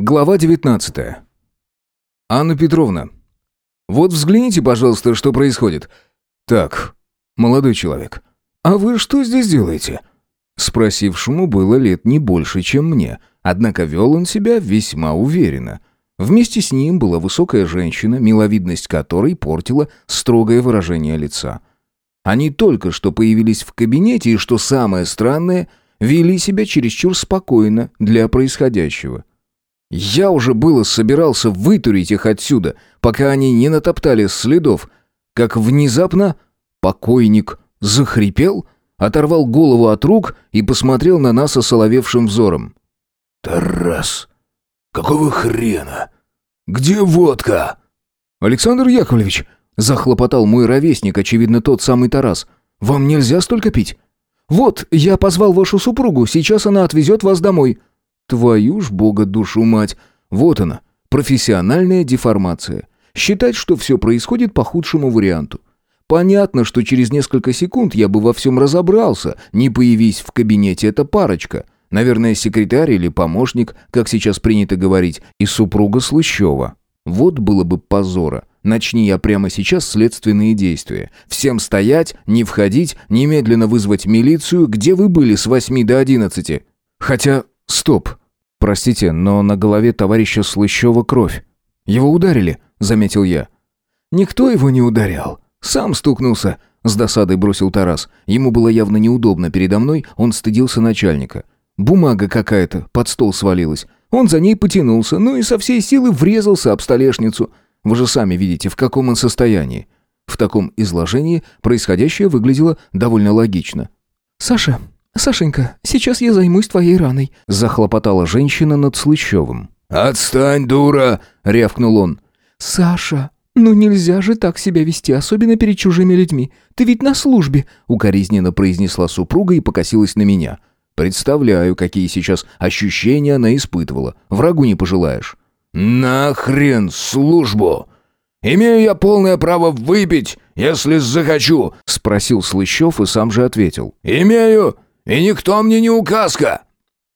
Глава 19. Анна Петровна, вот взгляните, пожалуйста, что происходит. Так, молодой человек, а вы что здесь делаете? Спросившему было лет не больше, чем мне, однако вел он себя весьма уверенно. Вместе с ним была высокая женщина, миловидность которой портила строгое выражение лица. Они только что появились в кабинете и, что самое странное, вели себя чересчур спокойно для происходящего. Я уже было собирался вытурить их отсюда, пока они не натоптали следов, как внезапно покойник захрипел, оторвал голову от рук и посмотрел на нас осоловевшим взором. «Тарас, какого хрена? Где водка?» «Александр Яковлевич», — захлопотал мой ровесник, очевидно, тот самый Тарас, — «вам нельзя столько пить. Вот, я позвал вашу супругу, сейчас она отвезет вас домой». Твою ж бога душу мать. Вот она, профессиональная деформация. Считать, что все происходит по худшему варианту. Понятно, что через несколько секунд я бы во всем разобрался, не появись в кабинете эта парочка. Наверное, секретарь или помощник, как сейчас принято говорить, и супруга Слыщева. Вот было бы позора. Начни я прямо сейчас следственные действия. Всем стоять, не входить, немедленно вызвать милицию. Где вы были с восьми до одиннадцати? Хотя, стоп. Простите, но на голове товарища Слыщева кровь. Его ударили, заметил я. Никто его не ударял. Сам стукнулся, с досадой бросил Тарас. Ему было явно неудобно передо мной, он стыдился начальника. Бумага какая-то под стол свалилась. Он за ней потянулся, ну и со всей силы врезался об столешницу. Вы же сами видите, в каком он состоянии. В таком изложении происходящее выглядело довольно логично. «Саша, Сашенька, сейчас я займусь твоей раной», — захлопотала женщина над Слыщевым. «Отстань, дура!» — рявкнул он. «Саша, ну нельзя же так себя вести, особенно перед чужими людьми. Ты ведь на службе», — укоризненно произнесла супруга и покосилась на меня. Представляю, какие сейчас ощущения она испытывала. Врагу не пожелаешь. «Нахрен службу! Имею я полное право выпить, если захочу!» — спросил Слыщев и сам же ответил. «Имею! И никто мне не указка!»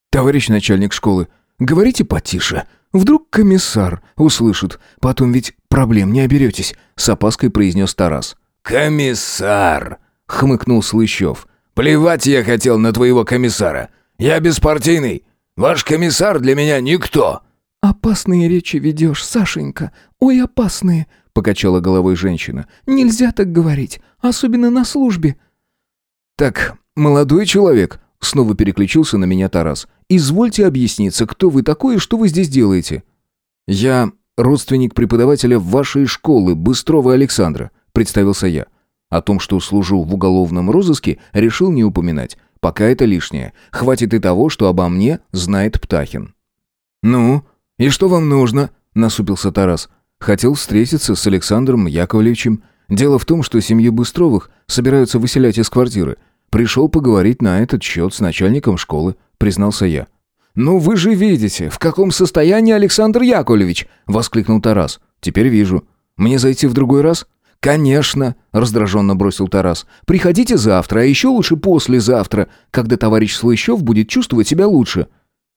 «Товарищ начальник школы, говорите потише. Вдруг комиссар услышит. Потом ведь проблем не оберетесь», — с опаской произнес Тарас. «Комиссар!» — хмыкнул Слыщев. «Плевать я хотел на твоего комиссара. Я беспартийный. Ваш комиссар для меня никто». «Опасные речи ведешь, Сашенька. Ой, опасные!» — покачала головой женщина. «Нельзя так говорить, особенно на службе». «Так, молодой человек», — снова переключился на меня Тарас. «Извольте объясниться, кто вы такой и что вы здесь делаете?» «Я родственник преподавателя вашей школы, Быстрова Александра», — представился я. О том, что служу в уголовном розыске, решил не упоминать. Пока это лишнее. Хватит и того, что обо мне знает Птахин. «Ну, и что вам нужно?» — насупился Тарас. «Хотел встретиться с Александром Яковлевичем. Дело в том, что семьи Быстровых собираются выселять из квартиры. Пришел поговорить на этот счет с начальником школы», — признался я. «Ну вы же видите, в каком состоянии Александр Яковлевич!» — воскликнул Тарас. «Теперь вижу. Мне зайти в другой раз?» «Конечно», — раздраженно бросил Тарас. «Приходите завтра, а еще лучше послезавтра, когда товарищ Слыщев будет чувствовать себя лучше».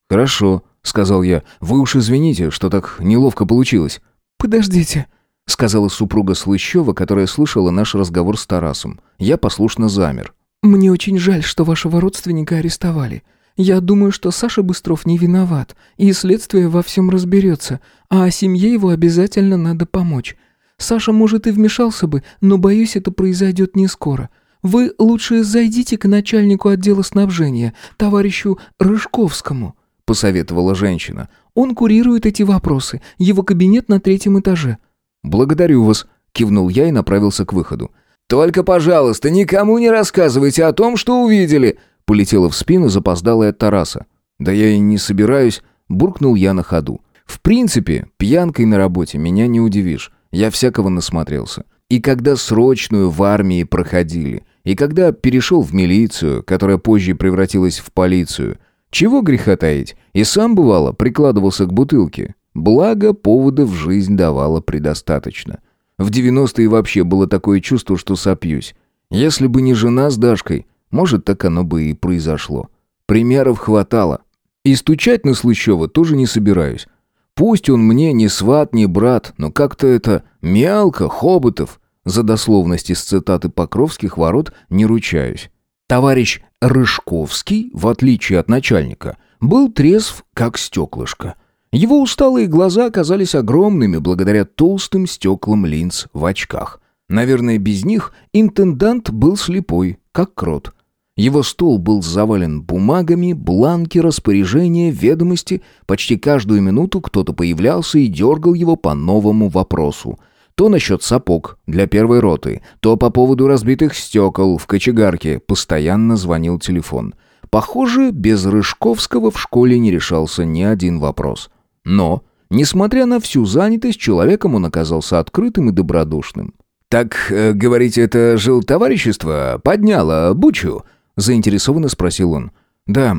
«Хорошо», — сказал я. «Вы уж извините, что так неловко получилось». «Подождите», — сказала супруга Слыщева, которая слышала наш разговор с Тарасом. Я послушно замер. «Мне очень жаль, что вашего родственника арестовали. Я думаю, что Саша Быстров не виноват, и следствие во всем разберется, а семье его обязательно надо помочь. Саша, может, и вмешался бы, но, боюсь, это произойдет не скоро. Вы лучше зайдите к начальнику отдела снабжения, товарищу Рыжковскому», — посоветовала женщина. «Он курирует эти вопросы. Его кабинет на третьем этаже». «Благодарю вас», — кивнул я и направился к выходу. «Только, пожалуйста, никому не рассказывайте о том, что увидели!» Полетела в спину запоздалая Тараса. «Да я и не собираюсь», — буркнул я на ходу. «В принципе, пьянкой на работе меня не удивишь. Я всякого насмотрелся. И когда срочную в армии проходили, и когда перешел в милицию, которая позже превратилась в полицию, чего греха таить, и сам, бывало, прикладывался к бутылке. Благо, поводов жизнь давала предостаточно. В 90-е вообще было такое чувство, что сопьюсь. Если бы не жена с Дашкой, может, так оно бы и произошло. Примеров хватало. И стучать на Слыщева тоже не собираюсь. Пусть он мне не сват, не брат, но как-то это мелко, Хоботов. За дословность из цитаты Покровских ворот не ручаюсь. Товарищ Рыжковский, в отличие от начальника, был трезв, как стеклышко. Его усталые глаза оказались огромными благодаря толстым стеклам линз в очках. Наверное, без них интендант был слепой, как крот. Его стол был завален бумагами, бланки, распоряжения, ведомости. Почти каждую минуту кто-то появлялся и дергал его по новому вопросу. То насчет сапог для первой роты, то по поводу разбитых стекол в кочегарке постоянно звонил телефон. Похоже, без Рыжковского в школе не решался ни один вопрос. Но, несмотря на всю занятость, человеком он оказался открытым и добродушным. «Так, э, говорите, это жил товарищество подняло бучу?» заинтересованно спросил он. «Да,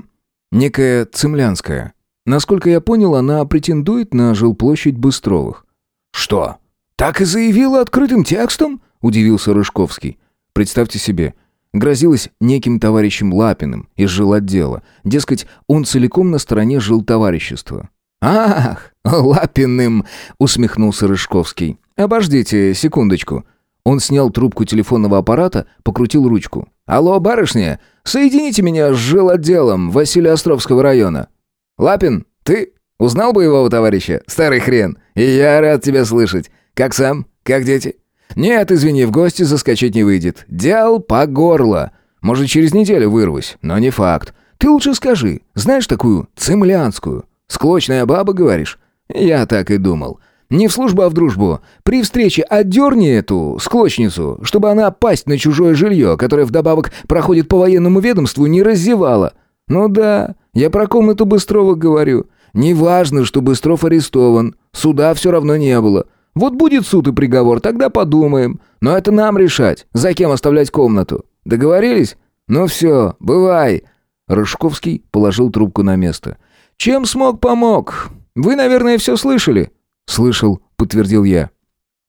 некая Цемлянская. Насколько я понял, она претендует на жилплощадь Быстровых». «Что? Так и заявила открытым текстом?» – удивился Рыжковский. «Представьте себе, грозилась неким товарищем Лапиным из жилотдела. Дескать, он целиком на стороне жилтоварищества». «Ах, Лапиным!» – усмехнулся Рыжковский. «Обождите секундочку». Он снял трубку телефонного аппарата, покрутил ручку. «Алло, барышня, соедините меня с жилотделом Василия-Островского района». «Лапин, ты? Узнал боевого товарища? Старый хрен. И я рад тебя слышать. Как сам? Как дети?» «Нет, извини, в гости заскочить не выйдет. Дел по горло. Может, через неделю вырвусь, но не факт. Ты лучше скажи, знаешь такую цемлянскую? Склочная баба, говоришь?» «Я так и думал. Не в службу, а в дружбу. При встрече отдерни эту склочницу, чтобы она пасть на чужое жилье, которое вдобавок проходит по военному ведомству, не раздевала. Ну да, я про комнату Быстрова говорю. Неважно, что Быстров арестован. Суда все равно не было. Вот будет суд и приговор, тогда подумаем. Но это нам решать, за кем оставлять комнату. Договорились? Ну все, бывай. Рыжковский положил трубку на место. Чем смог, помог. Вы, наверное, все слышали. «Слышал», — подтвердил я.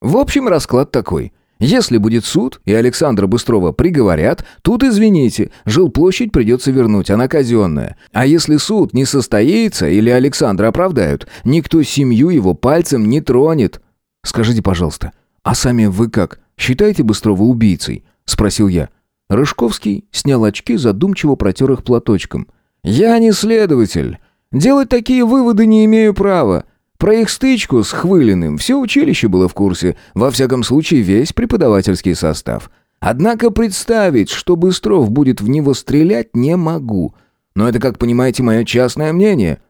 «В общем, расклад такой. Если будет суд, и Александра Быстрова приговорят, тут, извините, жилплощадь придется вернуть, она казенная. А если суд не состоится или Александра оправдают, никто семью его пальцем не тронет». «Скажите, пожалуйста, а сами вы как, считаете Быстрова убийцей?» — спросил я. Рыжковский снял очки, задумчиво протер их платочком. «Я не следователь. Делать такие выводы не имею права. Про их стычку с Хвылиным все училище было в курсе, во всяком случае весь преподавательский состав. Однако представить, что Быстров будет в него стрелять, не могу. Но это, как понимаете, мое частное мнение.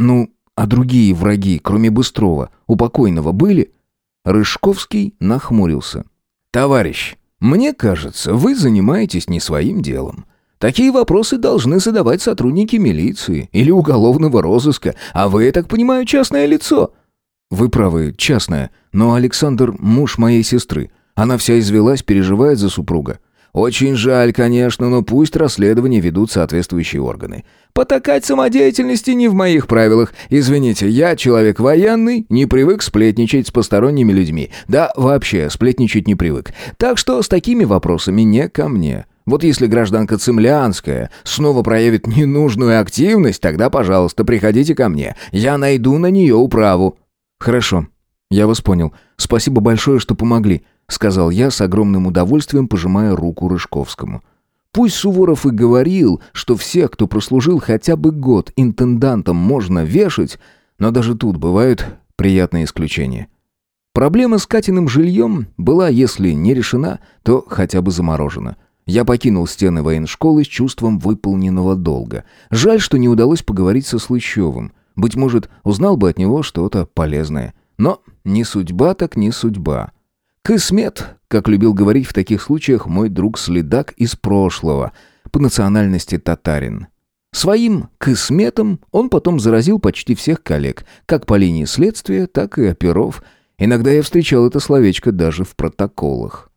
Ну, а другие враги, кроме Быстрова, у покойного были? Рыжковский нахмурился. «Товарищ, мне кажется, вы занимаетесь не своим делом. Такие вопросы должны задавать сотрудники милиции или уголовного розыска, а вы, я так понимаю, частное лицо». «Вы правы, частное, но Александр – муж моей сестры. Она вся извелась, переживает за супруга». «Очень жаль, конечно, но пусть расследование ведут соответствующие органы. Потакать самодеятельности не в моих правилах. Извините, я человек военный, не привык сплетничать с посторонними людьми. Да, вообще, сплетничать не привык. Так что с такими вопросами не ко мне. Вот если гражданка Цемлянская снова проявит ненужную активность, тогда, пожалуйста, приходите ко мне. Я найду на нее управу». «Хорошо, я вас понял. Спасибо большое, что помогли», — сказал я с огромным удовольствием, пожимая руку Рыжковскому. Пусть Суворов и говорил, что всех, кто прослужил хотя бы год интендантом, можно вешать, но даже тут бывают приятные исключения. Проблема с Катиным жильем была, если не решена, то хотя бы заморожена. Я покинул стены военшколы с чувством выполненного долга. Жаль, что не удалось поговорить со Слыщевым. Быть может, узнал бы от него что-то полезное. Но не судьба так не судьба. Кысмет, как любил говорить в таких случаях мой друг-следак из прошлого, по национальности татарин. Своим кысметом он потом заразил почти всех коллег, как по линии следствия, так и оперов. Иногда я встречал это словечко даже в протоколах.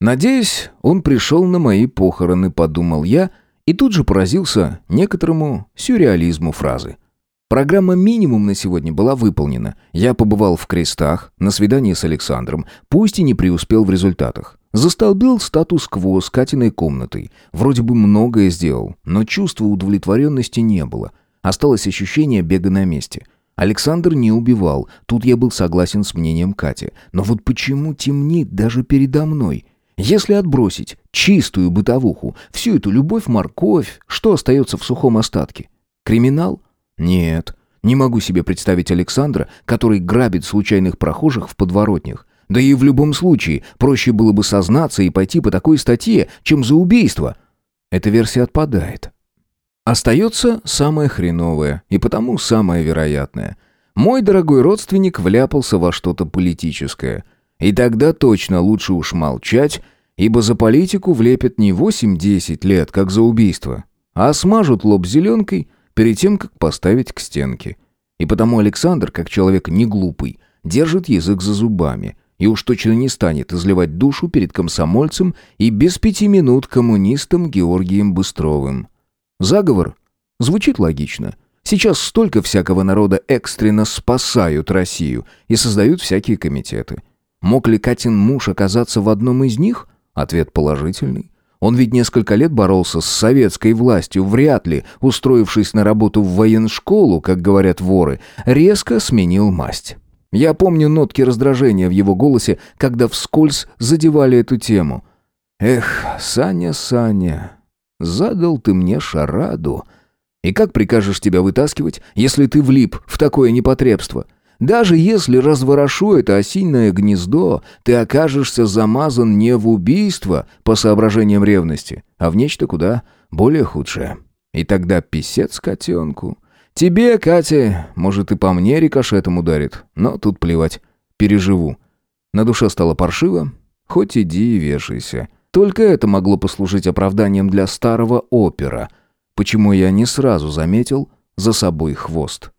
Надеюсь, он пришел на мои похороны, подумал я, и тут же поразился некоторому сюрреализму фразы. Программа «Минимум» на сегодня была выполнена. Я побывал в крестах, на свидании с Александром, пусть и не преуспел в результатах. Застолбил статус-кво с Катиной комнатой. Вроде бы многое сделал, но чувства удовлетворенности не было. Осталось ощущение бега на месте. Александр не убивал, тут я был согласен с мнением Кати. Но вот почему темнит даже передо мной? Если отбросить чистую бытовуху, всю эту любовь-морковь, что остается в сухом остатке? Криминал? Нет, не могу себе представить Александра, который грабит случайных прохожих в подворотнях. Да и в любом случае, проще было бы сознаться и пойти по такой статье, чем за убийство. Эта версия отпадает. Остается самое хреновое и потому самое вероятное. Мой дорогой родственник вляпался во что-то политическое. И тогда точно лучше уж молчать, ибо за политику влепят не 8-10 лет, как за убийство, а смажут лоб зеленкой перед тем, как поставить к стенке. И потому Александр, как человек не глупый, держит язык за зубами и уж точно не станет изливать душу перед комсомольцем и без пяти минут коммунистом Георгием Быстровым. Заговор? Звучит логично. Сейчас столько всякого народа экстренно спасают Россию и создают всякие комитеты. Мог ли Катин муж оказаться в одном из них? Ответ положительный. Он ведь несколько лет боролся с советской властью, вряд ли, устроившись на работу в военшколу, как говорят воры, резко сменил масть. Я помню нотки раздражения в его голосе, когда вскользь задевали эту тему. «Эх, Саня, Саня, Задал ты мне шараду. И как прикажешь тебя вытаскивать, если ты влип в такое непотребство? Даже если разворошу это осиное гнездо, ты окажешься замазан не в убийство по соображениям ревности, а в нечто куда более худшее. И тогда писец котенку. Тебе, Катя, может и по мне рикошетом ударит, но тут плевать, переживу. На душе стало паршиво, хоть иди и вешайся. Только это могло послужить оправданием для старого опера, почему я не сразу заметил за собой хвост.